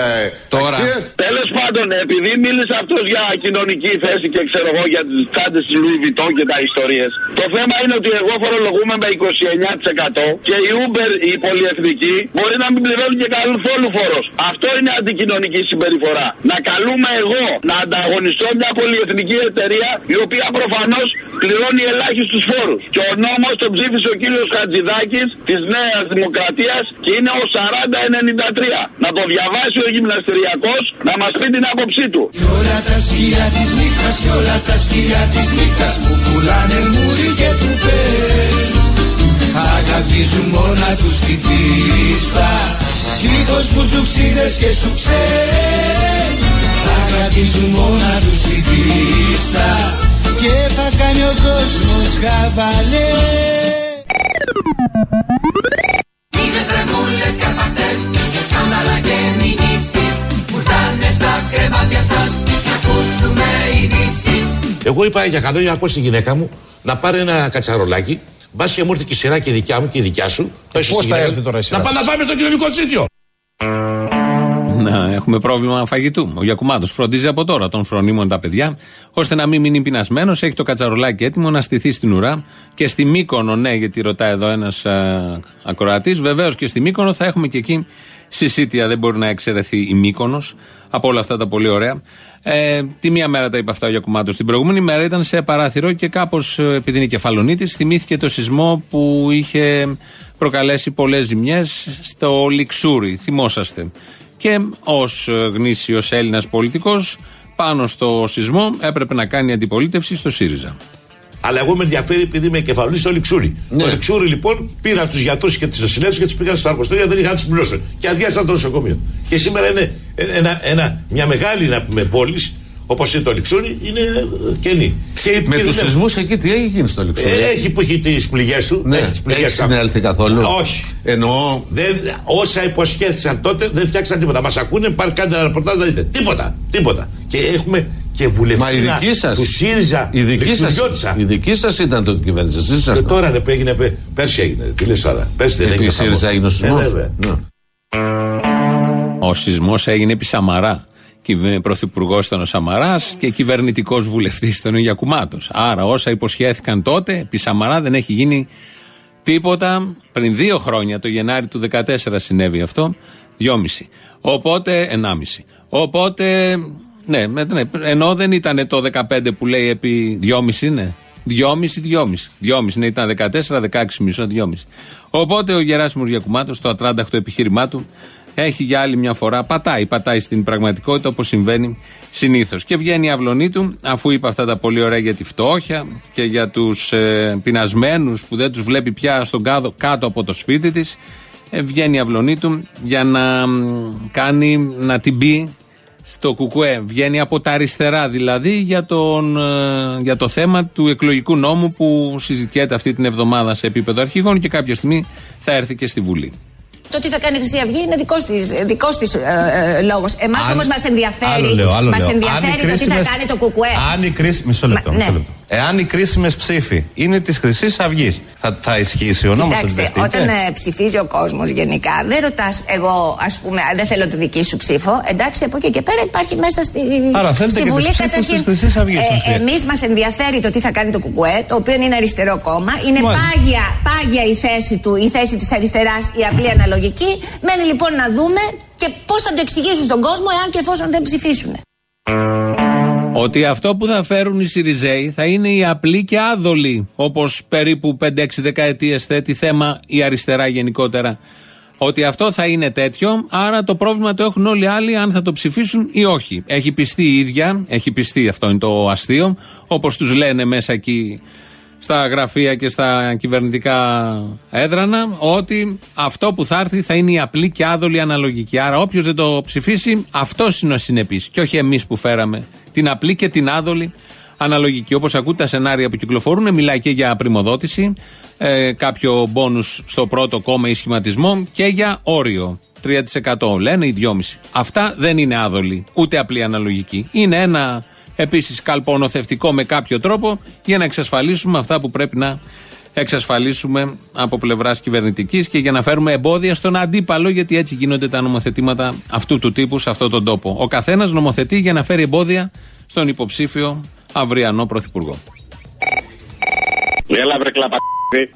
αξίας. Τέλος πάντων, επειδή μίλησε αυτός για κοινωνική θέση και ξέρω εγώ για τις τσάντες της Louis Vuitton και τα ιστορίες. Το θέμα είναι ότι εγώ φορολογούμε με 29% και η Uber, η πολυεθνική, μπορεί να μην πληρώνει και καθόλου φόρος. Αυτό είναι αντικοινωνική συμπεριφορά. Να καλούμε εγώ να ανταγωνιστώ μια πολυεθνική εταιρεία η οποία προφανώς πληρώνει ελάχιστους φόρους. Και ο νόμος τον ψήφισε ο κύριος Χατζηδάκης της Νέας Δημοκρατίας και είναι ο 4093. Να το διαβάσει ο γυμναστηριακός να μας πει την άποψή του. Κι όλα τα σκυλιά της νύχτας Κι όλα τα σκυλιά της νύχτας Που πουλάνε μουρι και κουπέ Αγαπίζουν μόνα τους την πίστα Κύχος που σου ξύνες και σου ξέρει. Αγαπίζουν μόνα τους την πίστα Και θα κάνει ο κόσμος χαβαλέ. Μίζες, τρεμούλες, καρπαχτές Σκάνδαλα και μηνύσεις Που τάνε στα κρεβάτια σας Να ακούσουμε ειδήσεις. Εγώ είπα για καλό για να ακούσει τη γυναίκα μου να πάρει ένα κατσαρολάκι. Μπας και μου έρθει και η σειρά και η δικιά μου και η δικιά σου. Πες Πώς στη θα γυναίκα έρθει μου, τώρα η σειρά Να πάμε σου; να πάμε στο κοινωνικό σίτιο. Να έχουμε πρόβλημα φαγητού. Ο Γιακουμάτο φροντίζει από τώρα τον φρονίμων τα παιδιά, ώστε να μην μείνει πεινασμένος. Έχει το κατσαρολάκι έτοιμο να στηθεί στην ουρά και στη Μύκονο, ναι, γιατί ρωτάει εδώ ένας ακροατής. Βεβαίως και στη Μύκονο θα έχουμε και εκεί συσίτια. Δεν μπορεί να εξαιρεθεί η Μύκονος από όλα αυτά τα πολύ ωραία. Ε, τη μία μέρα τα είπε αυτά ο Γιακουμάτος. Την προηγούμενη μέρα ήταν σε παράθυρο και κάπως επειδή είναι κεφαλονίτης, θυμήθηκε το σεισμό που είχε προκαλέσει πολλές ζημιές στο Λιξούρι. Θυμόσαστε. Και ως γνήσιος Έλληνας πολιτικός, πάνω στο σεισμό έπρεπε να κάνει αντιπολίτευση στο ΣΥΡΙΖΑ. Αλλά εγώ με ενδιαφέρει επειδή είμαι κεφαλή στο Λιξούρι. Ναι. Το Λιξούρι λοιπόν πήραν τους γιατρούς και τις νοσηλεύτριες και τους πήγαν στο Αργοστόλιο δεν είχαν να τους πληρώσουν. Και αδειάσαν το νοσοκομείο. Και σήμερα είναι ένα, ένα, μια μεγάλη να πούμε, πόλης, όπως είναι το Λιξούρι, είναι ε, κενή. Και Με και τους δεν- σεισμούς εκεί τι έχει γίνει στο Λιξούρι. ε, έχει που έχει τις πληγές του. Ναι, έχει τις πληγές έχεις του. συνέλθει καθόλου; Όχι. Εννοώ. Δεν, όσα υποσχέθησαν τότε δεν φτιάξαν τίποτα. Μας ακούνε, πάρει κάντε ένα ρεπορτάζ να δείτε. Τίποτα. Τίποτα. Και έχουμε και Μα η βουλευτήνα δική σα. του ΣΥΡΙΖΑ. Η δική σα. Λεξουριώτησα. Η δική σας ήταν το κυβέρνηση. Εσείς Και ήσασταν. τώρα είναι που έγινε, πέ- πέρσι έγινε. Τι λες τώρα. Πέρσι δεν Επί έγινε. ΣΥΡΙΖΑ χαμός. έγινε ο σεισμός; Ε, βέβαια. Ναι. Ο σεισμός έγινε επί Σαμαρά. Πρωθυπουργός ήταν ο Σαμαράς και κυβερνητικός βουλευτής ήταν ο Γιακουμάτος. Άρα όσα υποσχέθηκαν τότε, επί Σαμαρά δεν έχει γίνει τίποτα. Πριν δύο χρόνια, το Γενάρη του 2014 συνέβη αυτό. Δυόμιση. Οπότε, ενάμιση. Οπότε, ναι, με- ναι, ενώ δεν ήταν το 15 που λέει επί δυόμιση, ναι. Δυόμιση, δυόμιση. Δυόμιση, ναι, ήταν 14, 16 μισό, δυόμιση. Οπότε ο Γεράσιμος Γιακουμάτος, το ατράνταχτο επιχείρημά του, έχει για άλλη μια φορά, πατάει, πατάει στην πραγματικότητα όπως συμβαίνει συνήθως. Και βγαίνει η αυλωνή του, αφού είπε αυτά τα πολύ ωραία για τη φτώχεια και για τους ε, πεινασμένους που δεν τους βλέπει πια στον κάδο, κάτω από το σπίτι της, ε, βγαίνει η αυλωνή του για να μ, κάνει, να την μπει στο κουκουέ. Βγαίνει από τα αριστερά δηλαδή για, τον, ε, για το θέμα του εκλογικού νόμου που συζητιέται αυτή την εβδομάδα σε επίπεδο αρχηγών και κάποια στιγμή θα έρθει και στη Βουλή. Το τι θα κάνει η Χρυσή Αυγή είναι δικό της δικός της, ε, ε, λόγος. Εμάς Αν- όμως μας ενδιαφέρει, Άλλο λέω, άλλο μας λέω. ενδιαφέρει Αν οι το τι θα κρίσιμες- κάνει το κουκουέ. Αν οι κρίσιμε. Μισό λεπτό. Μα- μισό ναι. λεπτό. Εάν οι κρίσιμες ψήφοι είναι της Χρυσής Αυγής, θα, θα ισχύσει ο νόμος Κοιτάξτε, όταν ε, ψηφίζει ο κόσμος γενικά, δεν ρωτάς εγώ, ας πούμε, «Α, δεν θέλω τη δική σου ψήφο. Εντάξει, από εκεί και πέρα υπάρχει μέσα στη, Άρα θέλετε στη και Βουλή τις ψήφους της Χρυσής Αυγής, αυτή. Εμείς μας ενδιαφέρει το τι θα κάνει το ΚΚΕ, το οποίο είναι αριστερό κόμμα. Είναι Μάλιστα. πάγια, πάγια η θέση του, η θέση της αριστεράς, η απλή αναλογική. Μένει λοιπόν να δούμε και πώς θα το εξηγήσουν στον κόσμο, εάν και εφόσον δεν ψηφίσουν. Ότι αυτό που θα φέρουν οι Σιριζέοι θα είναι η απλή και άδολη, όπως περίπου 5-6 δεκαετίες θέτει θέμα η αριστερά γενικότερα. Ότι αυτό θα είναι τέτοιο, άρα το πρόβλημα το έχουν όλοι οι άλλοι αν θα το ψηφίσουν ή όχι. Έχει πιστεί η ίδια, έχει πιστεί αυτό είναι το αστείο, όπως τους λένε μέσα εκεί στα γραφεία και στα κυβερνητικά έδρανα, ότι αυτό που θα έρθει θα είναι η απλή και άδολη αναλογική. Άρα, όποιος δεν το ψηφίσει, αυτός είναι ο συνεπής. Και όχι εμείς που φέραμε την απλή και την άδολη αναλογική. Όπως ακούτε τα σενάρια που κυκλοφορούν, μιλάει και για πρημοδότηση, ε, κάποιο μπόνους στο πρώτο κόμμα ή σχηματισμό και για όριο. 3% λένε οι 2,5%. Αυτά δεν είναι άδολοι, ούτε απλή αναλογική. Είναι ένα επίσης καλπονοθευτικό με κάποιο τρόπο για να εξασφαλίσουμε αυτά που πρέπει να εξασφαλίσουμε από πλευράς κυβερνητικής και για να φέρουμε εμπόδια στον αντίπαλο, γιατί έτσι γίνονται τα νομοθετήματα αυτού του τύπου σε αυτόν τον τόπο. Ο καθένας νομοθετεί για να φέρει εμπόδια στον υποψήφιο αυριανό πρωθυπουργό. Έλα βρε κλαπα...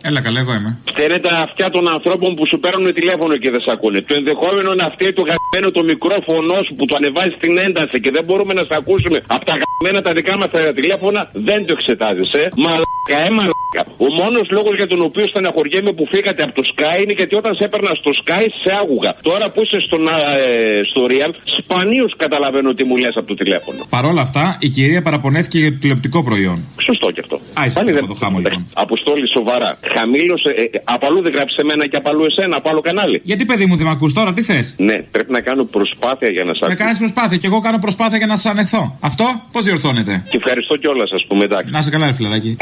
Έλα, καλά, εγώ είμαι. Φταίνε τα αυτιά των ανθρώπων που σου παίρνουν τηλέφωνο και δεν σε ακούνε. Το ενδεχόμενο είναι αυτή το γαμμένο το μικρόφωνο σου που το ανεβάζεις στην ένταση και δεν μπορούμε να σε ακούσουμε από τα γαμμένα τα δικά μας τα τηλέφωνα, δεν το εξετάζεις, ε. Μαλάκα, ε, μαλάκα. Ο μόνος λόγος για τον οποίο στεναχωριέμαι που φύγατε από το Sky είναι γιατί όταν σε έπαιρνα στο Sky σε άκουγα. Τώρα που είσαι στον, α, ε, στο Real, σπανίως καταλαβαίνω τι μου λες από το τηλέφωνο. Παρ' όλα αυτά, η κυρία παραπονέθηκε για το τηλεοπτικό προϊόν. Σωστό και αυτό. Α, είσαι Πάλι από δεν το χάμο, λοιπόν. Αποστόλη σοβαρά. Χαμήλωσε. Ε, ε, από αλλού δεν γράψει εμένα και από αλλού εσένα, από άλλο κανάλι. Γιατί, παιδί μου, δεν με ακούς τώρα, τι θες; Ναι, πρέπει να κάνω προσπάθεια για να σα Με κάνεις προσπάθεια και εγώ κάνω προσπάθεια για να σα ανεχθώ. Αυτό πώς διορθώνεται; Και ευχαριστώ κιόλας, ας πούμε, εντάξει. Να σε καλά, ρε φιλαράκι.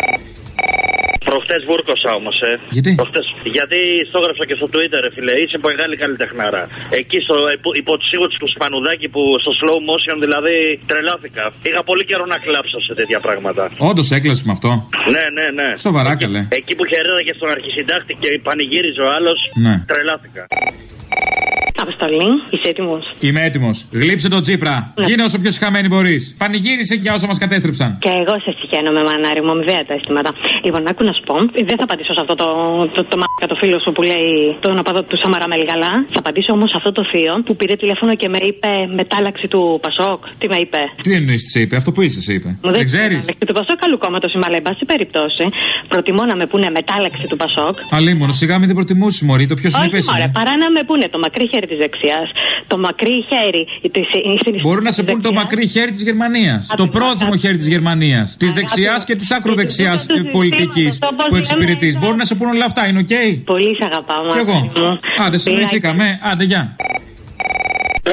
Προχτές βούρκωσα όμως, ε. Γιατί; Προχτές, γιατί στο έγραψα και στο Twitter, ρε φίλε. Είσαι μεγάλη καλλιτεχνάρα. Εκεί στο, υπό, υπό τους ήχους του Σπανουδάκη που στο slow motion δηλαδή τρελάθηκα. Είχα πολύ καιρό να κλάψω σε τέτοια πράγματα. Όντως έκλασες με αυτό. Ναι, ναι, ναι. Σοβαρά, καλέ. Εκεί που χαιρέταγε στον αρχισυντάκτη και πανηγύριζε ο άλλος, Ναι. τρελάθηκα. Αποστολή, είσαι έτοιμος; Είμαι έτοιμος. Γλύψε τον Τσίπρα. Ναι. Γίνε όσο πιο συχαμένη μπορείς. Πανηγύρισε για όσα μας κατέστρεψαν. Και εγώ σε συγχαίρω με μανάρι μου, αμοιβαία τα αισθήματα. Λοιπόν, άκου να σου πω, δεν θα απαντήσω σε αυτό το, το, το, μαλάκα το φίλο σου που λέει τον οπαδό του Σαμαρά Μελγαλά. Θα απαντήσω όμως σε αυτό το θείο που πήρε τηλέφωνο και με είπε μετάλλαξη του Πασόκ. Τι με είπε; Τι εννοείς, τι σε είπε, αυτό που είσαι, σε είπε. Μου Δεν ξέρεις; Και του Πασόκ καλού κόμματος είμαι, αλλά εν πάση περιπτώσει προτιμώ να με πούνε μετάλλαξη του Πασόκ. Αλίμονο, σιγά μην την προτιμούσε, Μωρή, το πιο συνεπές Όχι, μωρέ, παρά να με πούνε το μακρύ χέρι τη της δεξιάς. Το μακρύ χέρι τη Μπορούν να σε πούν το μακρύ χέρι της Γερμανίας. Το πρόθυμο χέρι της Γερμανίας. Της δεξιάς και της ακροδεξιάς πολιτικής που εξυπηρετείς. Μπορούν να σε πούν όλα αυτά, είναι οκ; Πολύ σε αγαπάω, Κι εγώ. Άντε, συνοηθήκαμε. Άντε, γεια.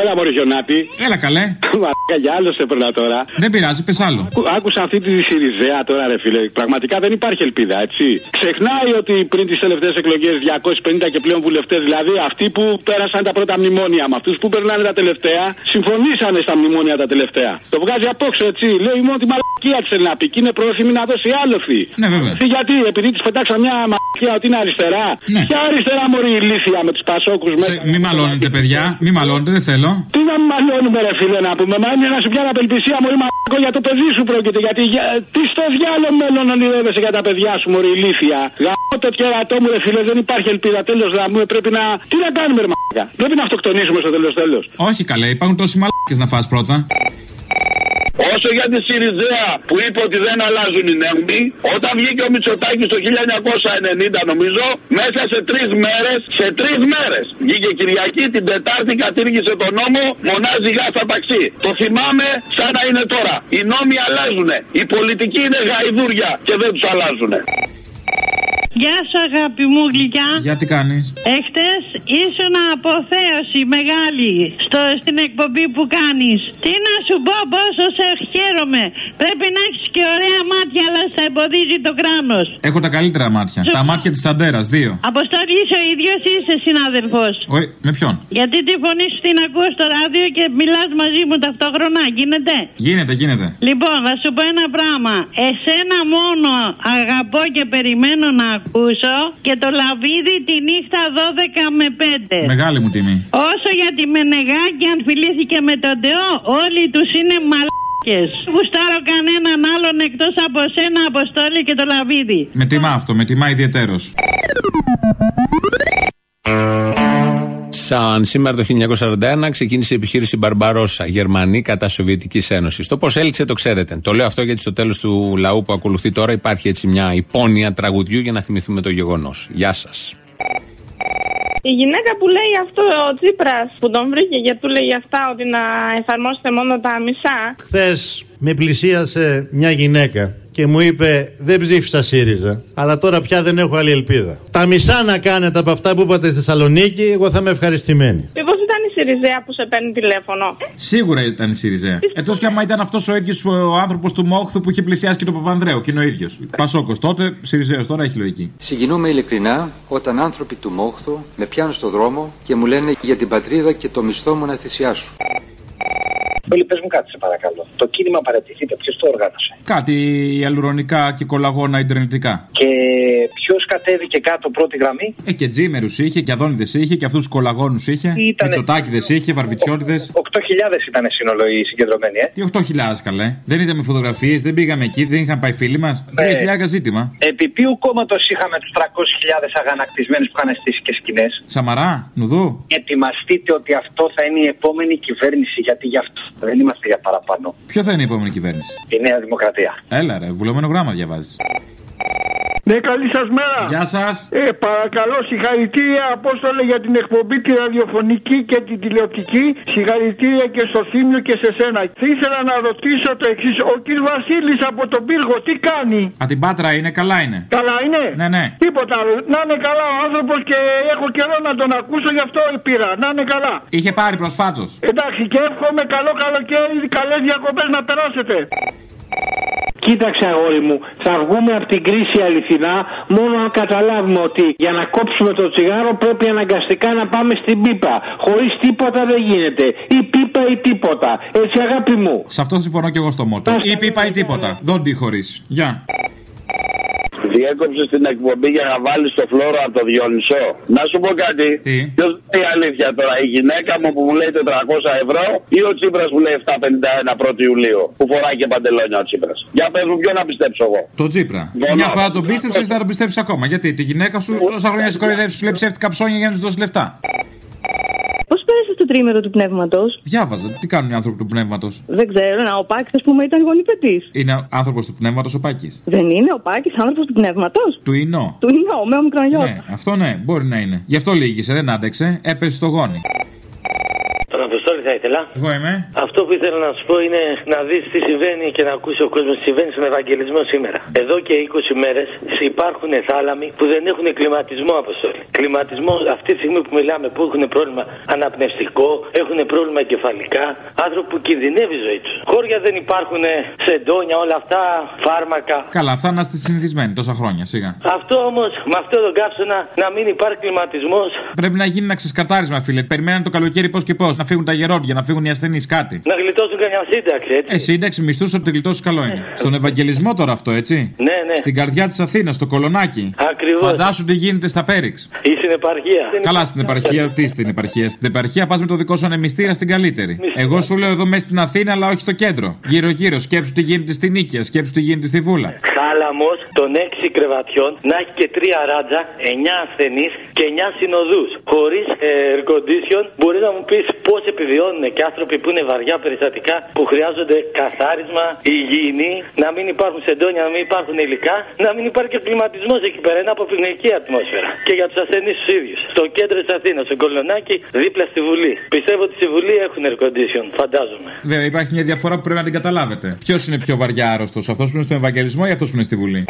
Έλα, Μωρή Γιονάτη. Έλα, καλέ. Μαλάκα, για άλλο σε περνά τώρα. Δεν πειράζει, πες άλλο. Άκου- Άκουσα αυτή τη Σιριζέα τώρα, ρε φίλε. Πραγματικά δεν υπάρχει ελπίδα, έτσι. Ξεχνάει ότι πριν τις τελευταίες εκλογές 250 και πλέον βουλευτές, δηλαδή αυτοί που πέρασαν τα πρώτα μνημόνια με αυτούς που περνάνε τα τελευταία, συμφωνήσανε στα μνημόνια τα τελευταία. Το βγάζει απόξω, έτσι. Λέει μόνο τη μαλακία της θέλει να πει και είναι πρόθυμη να δώσει άλοθη. Ναι, βέβαια. Τι γιατί, επειδή της πετάξα μια μαλακία ότι είναι αριστερά. Ναι. Ποια αριστερά μωρή ηλίθεια με τους πασόκους μέσα. Μη μαλώνετε, παιδιά. Μη μαλώνετε, δεν θέλω. Τι να μην μαλλιώνουμε, ρε φίλε, να πούμε. Μα είναι να σου πιάνει απελπισία, Μωρή Μαρκό, για το παιδί σου πρόκειται. Γιατί για... τι στο διάλογο μέλλον ονειρεύεσαι για τα παιδιά σου, Μωρή ηλίθεια. Γαμώ το κερατό μου, ρε φίλε, δεν υπάρχει ελπίδα. Τέλος να πούμε, πρέπει να. Τι να κάνουμε, ρε μαλάκα. Πρέπει να αυτοκτονήσουμε στο τέλος τέλος. Όχι καλέ, υπάρχουν τόσοι μαλάκες να φας πρώτα. Όσο για τη Σιριζέα που είπε ότι δεν αλλάζουν οι νέοι, όταν βγήκε ο Μητσοτάκης το 1990 νομίζω, μέσα σε τρεις μέρες, σε τρεις μέρες, βγήκε Κυριακή, την Τετάρτη κατήργησε τον νόμο, μονάζει γά στα ταξί. Το θυμάμαι σαν να είναι τώρα. Οι νόμοι αλλάζουν. Οι πολιτικοί είναι γαϊδούρια και δεν τους αλλάζουν. Γεια σου αγάπη μου γλυκιά. Για τι κάνεις; Έχτες ήσουν αποθέωση μεγάλη στο, στην εκπομπή που κάνεις. Τι να σου πω πόσο σε χαίρομαι. Πρέπει να έχεις και ωραία μάτια αλλά σε εμποδίζει το κράνος. Έχω τα καλύτερα μάτια. Τα μάτια της Ταντέρας, δύο. Αποστολή ο ίδιος είσαι συνάδελφος. Όχι, με ποιον; Γιατί τη φωνή σου την ακούω στο ράδιο και μιλάς μαζί μου ταυτόχρονα. Γίνεται; Γίνεται, γίνεται. Λοιπόν, θα σου πω ένα πράγμα. Εσένα μόνο αγαπώ και περιμένω να ακούσω και το λαβίδι τη νύχτα 12 με 5. Μεγάλη μου τιμή. Όσο για τη Μενεγάκη αν φιλήθηκε με τον Τεό, όλοι τους είναι μαλάκες. Γουστάρω κανέναν άλλον εκτός από σένα, Αποστόλη και το λαβίδι. Με τιμά αυτό, με τιμά ιδιαίτερος. Σαν σήμερα το 1941 ξεκίνησε η επιχείρηση Μπαρμπαρόσα, Γερμανή κατά Σοβιετικής Ένωσης. Το πώς έληξε το ξέρετε. Το λέω αυτό γιατί στο τέλος του λαού που ακολουθεί τώρα υπάρχει έτσι μια υπόνοια τραγουδιού για να θυμηθούμε το γεγονός. Γεια σας. Η γυναίκα που λέει αυτό ο Τσίπρας που τον βρήκε γιατί του λέει αυτά ότι να εφαρμόσετε μόνο τα μισά. Χθες με πλησίασε μια γυναίκα και μου είπε δεν ψήφισα ΣΥΡΙΖΑ αλλά τώρα πια δεν έχω άλλη ελπίδα. Τα μισά να κάνετε από αυτά που είπατε στη Θεσσαλονίκη εγώ θα είμαι ευχαριστημένη. Μήπω ήταν η Σιριζέα που σε παίρνει τηλέφωνο. Σίγουρα ήταν η ΣΥΡΙΖΑ. Εκτό κι άμα ήταν αυτός ο ίδιο ο άνθρωπος του Μόχθου που είχε πλησιάσει και τον Παπανδρέου και είναι ο ίδιος. Πασόκος τότε, ΣΥΡΙΖΑ τώρα έχει λογική. Συγκινούμε ειλικρινά όταν άνθρωποι του Μόχθου με πιάνουν στο δρόμο και μου λένε για την πατρίδα και το μισθό μου να θυσιάσω. Όλοι πες μου κάτι σε παρακαλώ. Το κίνημα παρατηθείτε, ποιος το οργάνωσε; Κάτι ιαλουρονικά και κολαγόνα ιντερνετικά. Και ποιος κατέβηκε κάτω πρώτη γραμμή; Ε, και τζίμερους είχε, και αδόνιδες είχε, και αυτούς του κολαγόνους είχε. Ήτανε- Μητσοτάκηδε είχε, βαρβιτσιώτηδε. 8.000 ήταν σύνολο οι συγκεντρωμένοι, ε. Τι 8.000 καλέ. Δεν ήταν με φωτογραφίες, δεν πήγαμε εκεί, δεν είχαν πάει φίλοι μας. Ναι. 3.000 ζήτημα. Επί ποιου κόμματος είχαμε τους 300.000 αγανακτισμένους που είχαν στήσει και σκηνές; Σαμαρά, νουδού. Ετοιμαστείτε ότι αυτό θα είναι η επόμενη κυβέρνηση, γιατί γι' αυτό δεν είμαστε για παραπάνω. Ποιο θα είναι η επόμενη κυβέρνηση; Η Νέα Δημοκρατία. Έλα ρε, βουλωμένο γράμμα διαβάζεις. Ναι, καλή σας μέρα. Γεια σας. Ε, παρακαλώ, συγχαρητήρια Απόστολε για την εκπομπή τη ραδιοφωνική και την τηλεοπτική. Συγχαρητήρια και στο Θήμιο και σε σένα. Θα ήθελα να ρωτήσω το εξής. Ο κ. Βασίλης από τον πύργο τι κάνει; Α, την πάτρα είναι, καλά είναι. Καλά είναι; Ναι, ναι. Τίποτα άλλο. Να είναι καλά ο άνθρωπος και έχω καιρό να τον ακούσω, γι' αυτό πήρα. Να είναι καλά. Είχε πάρει προσφάτως. Εντάξει, και εύχομαι καλό καλοκαίρι, καλές διακοπές να περάσετε. Κοίταξε αγόρι μου, θα βγούμε από την κρίση αληθινά μόνο αν καταλάβουμε ότι για να κόψουμε το τσιγάρο πρέπει αναγκαστικά να πάμε στην πίπα. Χωρίς τίποτα δεν γίνεται. Ή πίπα ή τίποτα. Έτσι αγάπη μου. Σε αυτό συμφωνώ και εγώ στο μότο. Ή πίπα ή τίποτα. Δεν τη χωρίς. Γεια. Διέκοψες την εκπομπή για να βάλεις το φλόρο από το Διονυσό. Να σου πω κάτι. Τι; Ποιος η αλήθεια τώρα, η γυναίκα μου που μου λέει 400 ευρώ ή ο Τσίπρας που λέει 751 1η Ιουλίου που φοράει και παντελόνια ο Τσίπρας. Για πες μου, ποιο να πιστέψω εγώ; Το Τζίπρα. Βολό. Μια φορά τον πίστεψες, θα τον πιστέψεις ακόμα. Γιατί τη γυναίκα σου τόσα χρόνια σε κοροϊδεύεις, σου λέει ψεύτικα ψώνια για να του δώσεις λεφτά. Πώ πέρασε το τρίμερο του πνεύματος. Διάβαζα. Τι κάνουν οι άνθρωποι του πνεύματος; Δεν ξέρω, να ο Πάκης, ας πούμε, ήταν γονιπετής. Είναι άνθρωπος του πνεύματος ο Πάκης; Δεν είναι ο Πάκης άνθρωπος του πνεύματος. Του Ινώ. Του είναι ο με ομικρονιό. Ναι, αυτό ναι, μπορεί να είναι. Γι' αυτό λύγησε, δεν άντεξε, έπεσε στο γόνι. Αποστόλη θα ήθελα. Εγώ είμαι. Αυτό που ήθελα να σου πω είναι να δεις τι συμβαίνει και να ακούσει ο κόσμος τι συμβαίνει στον Ευαγγελισμό σήμερα. Εδώ και 20 μέρες υπάρχουν θάλαμοι που δεν έχουν κλιματισμό, Αποστόλη. Κλιματισμό αυτή τη στιγμή που μιλάμε που έχουν πρόβλημα αναπνευστικό, έχουν πρόβλημα κεφαλικά, άνθρωποι που κινδυνεύει η ζωή τους. Χώρια δεν υπάρχουν, σεντόνια, όλα αυτά, φάρμακα. Καλά, αυτά να είστε συνηθισμένοι τόσα χρόνια, σιγά. Αυτό όμως, με αυτό τον κάψωνα, να μην υπάρχει κλιματισμός. Πρέπει να γίνει ένα ξεσκαρτάρισμα, φίλε. Περιμέναν το καλοκαίρι πώς και πώς. Να φύγουν τα γερόντια, να φύγουν οι ασθενείς κάτι. Να γλιτώσουν καμιά σύνταξη, έτσι. Ε, σύνταξη μισθούς ότι γλιτώσεις καλό είναι. Στον Ευαγγελισμό τώρα αυτό, έτσι. Ναι, ναι. Στην καρδιά της Αθήνας, στο κολονάκι. Ακριβώς. Φαντάσου τι γίνεται στα Πέριξ. Ή στην επαρχία. Καλά στην επαρχία, τι στην επαρχία. Στην επαρχία πας με το δικό σου ανεμιστήρα στην καλύτερη. Εγώ σου λέω εδώ μέσα στην Αθήνα, αλλά όχι στο κέντρο. Γύρω-γύρω, σκέψου τι γίνεται στην Νίκαια, σκέψου τι γίνεται στη Βούλα. Θάλαμο των 6 κρεβατιών να έχει και 3 ράτζα, 9 ασθενείς και 9 συνοδούς. Χωρίς air condition, μπορεί να μου πεις πώς επιβιώνουν και άνθρωποι που είναι βαριά περιστατικά, που χρειάζονται καθάρισμα, υγιεινή, να μην υπάρχουν σεντόνια, να μην υπάρχουν υλικά, να μην υπάρχει και κλιματισμός εκεί πέρα. Είναι αποπληκτική ατμόσφαιρα. Και για τους ασθενείς τους ίδιους. Στο κέντρο της Αθήνας, στο Κολονάκι, δίπλα στη Βουλή. Πιστεύω ότι στη Βουλή έχουν air condition, φαντάζομαι. Βέβαια, υπάρχει μια διαφορά που πρέπει να την καταλάβετε. Ποιος είναι πιο βαριά άρρωστος, αυτός που είναι στο Ευαγγελισμό ή αυτός που είναι στη Βουλή;